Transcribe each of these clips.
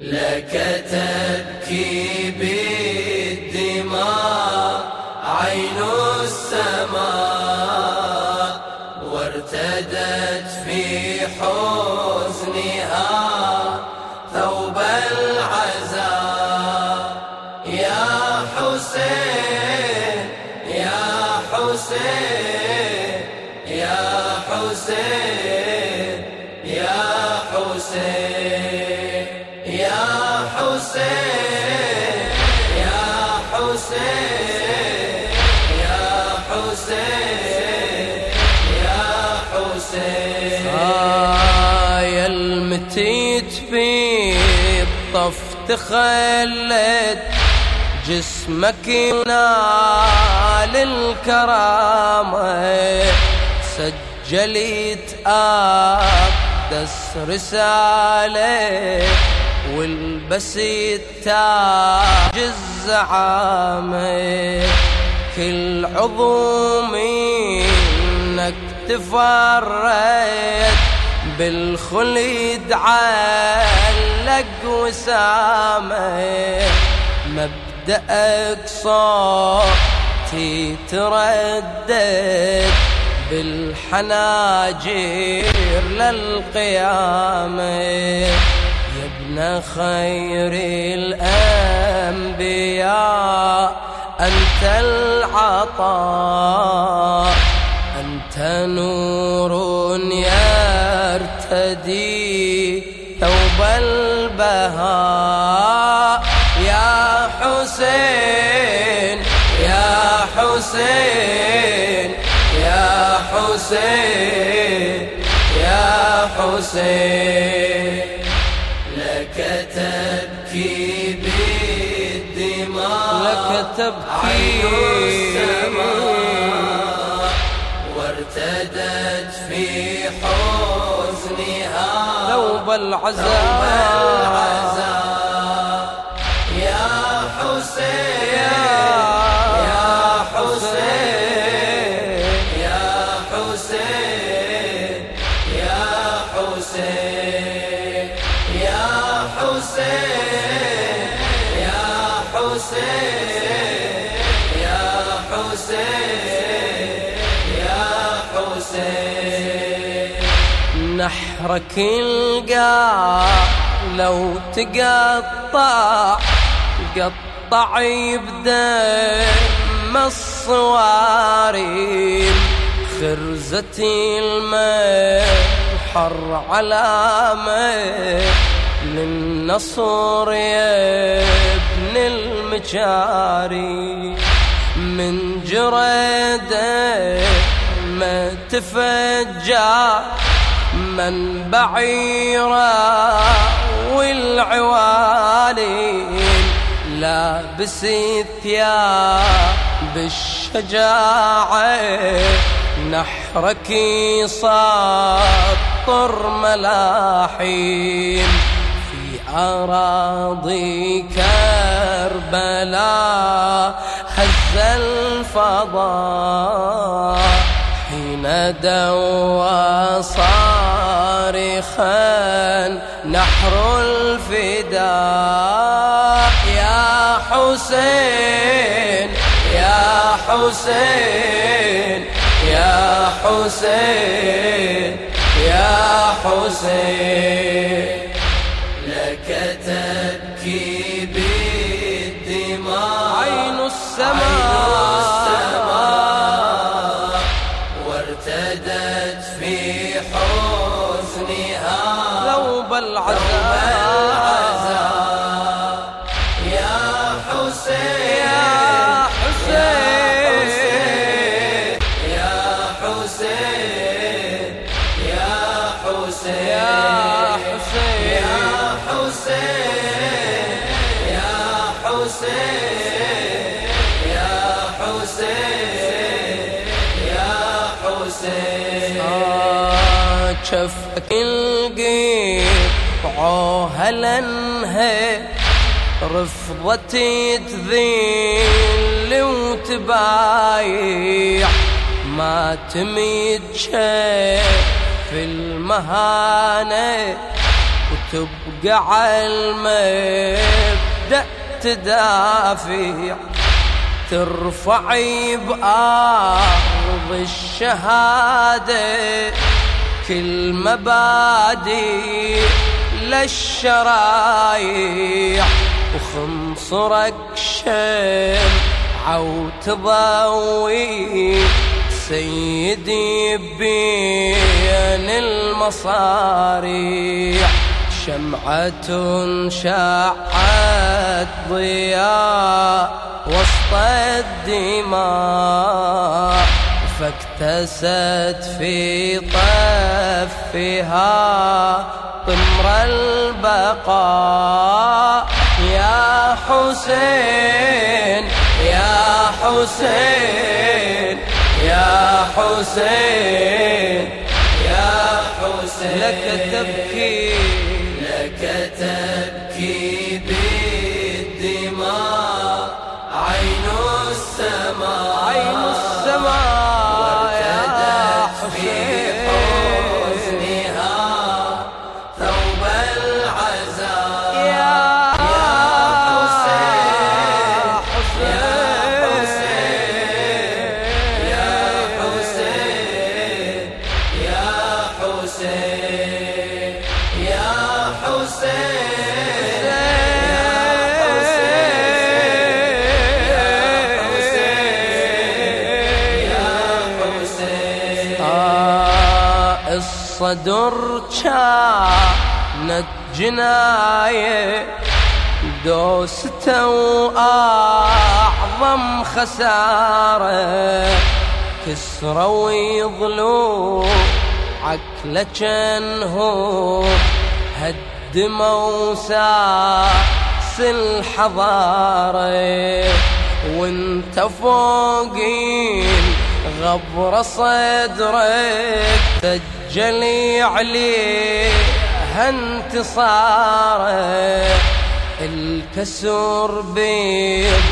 لك تبكي بالدماء عين السماء وارتدت في حزنها تخلت جسمك ينال الكرامة. سجلت أقدس رسالة والبسيت تاج الزعامة. كل عضو منك تفرد بالخلد علق وسامة. مبدأك صوتي تردد بالحناجر للقيامة. يا ابن خير الأنبياء أنت العطاء أنت نور لك تبكي بالدماء لك تبكي السماء وارتدت في حزنها ثوب العزاء يا حسين نحرك القاع لو تقطع قطع بدم الصواريم خرزتي المحر علامة للنصر يا ابن المجاري. من جرده ما تفجر من بعيرة والعوالين لابس ثياب الشجاعة نحرك سطر ملاحين في أراضي كربلاء هز الفضاء. حين دوى صارخا نحر الفداء. يا حسين يا حسين يا حسين يا حسين. شفك القيط عوهلنها رفضت تذل وتبايع. ما تميت في المهانة تبقى على المبدأ تدافع. ترفعي بأرض الشهادة المبادئ للشرايع وخنصرك شم عوتضوي سيدي بين المصاريع. شمعة شاعت ضياء وسط الدماء. فاكتست في طفها طمر البقاء. يا حسين يا حسين يا حسين يا حسين. لك تبكي لك تبكي. الصدر كانت جناية دوسته وأعظم خسارة كسرى ويضلو عكلة جنهو هدموا ساس الحضارة وانت فوقين غبر صدرك سجلي عليها انتصاره الكسر بيض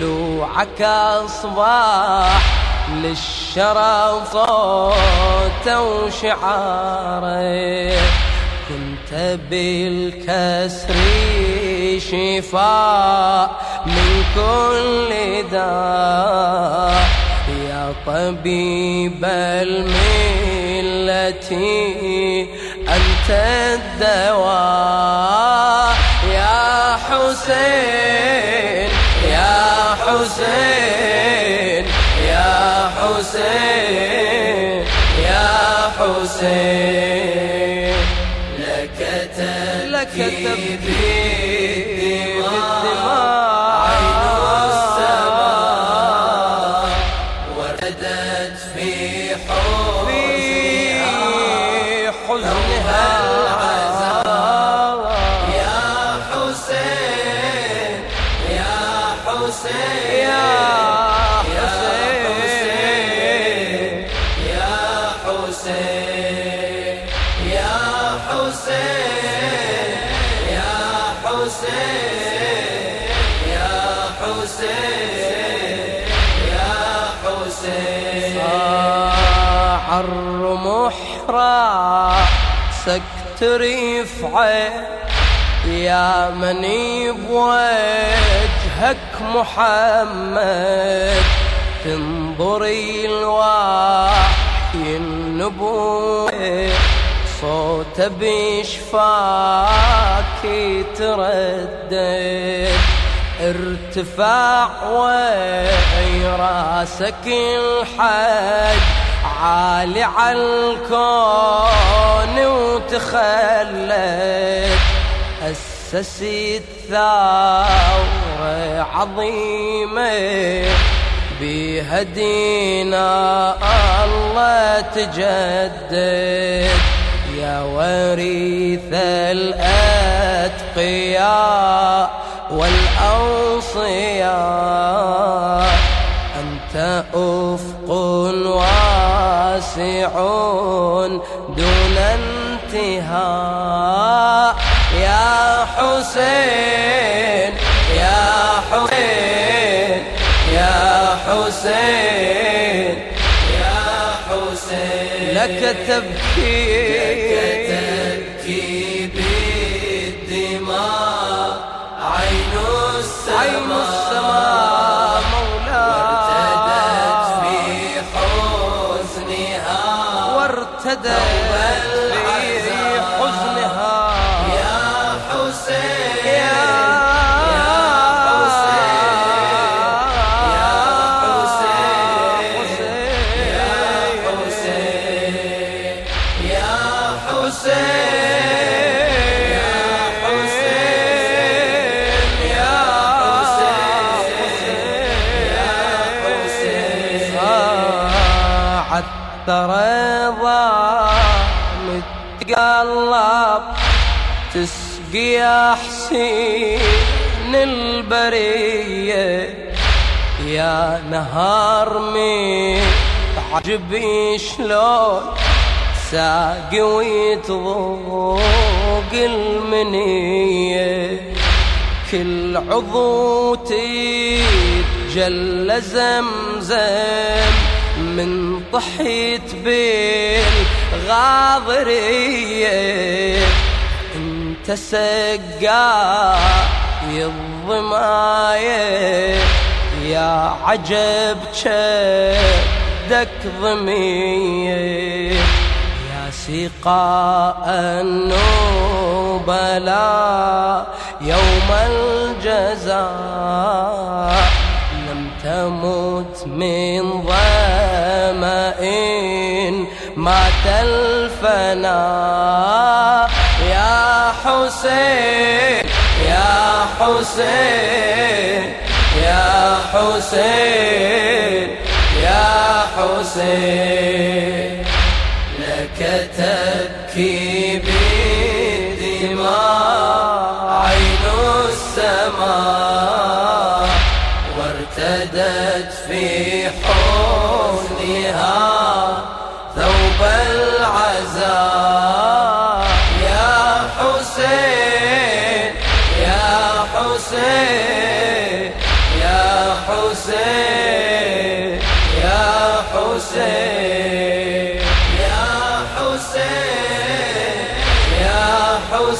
لوعك اصبح للشرف صوته وشعاره. كنت بالكسر شفاء من كل داء يا طبيب الملة أنت الدواء. يا حسين يا حسين يا حسين يا حسين. لك تبكي بالدماء. راسك ترفعه يا مني بوجهك محمد تنظري الوحي النبوة. صوت بشفاك تردد ارتفاع وي راسك الحج عالي على الكون وتخلد أسست ثورة عظيمة بيها دينا الله تجدد. يا وريث الأتقياء والأوصياء حسين. يا حسين. لك تبكي. تبكي بالدماء. عين السماء. عين السماء مولاي. وارتدت في حزنها. وارتدت. عثر ضام تقلب تسقي حسين البرية. يا نهار من عجبي شلون ساقي ويتضوق المنية. كل عضو تتجلى زمزم من طحيت بالغاضرية. انت سقاي الضماية يا عجب شدك ضمية. يا سقاء النبلاء يوم الجزاء. لم تمت من ظمأ الفناء يا حسين يا حسين يا حسين يا حسين. لك تبكي بدماء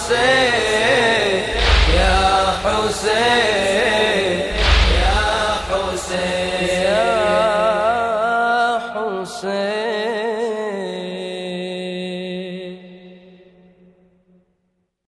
يا حسين يا حسين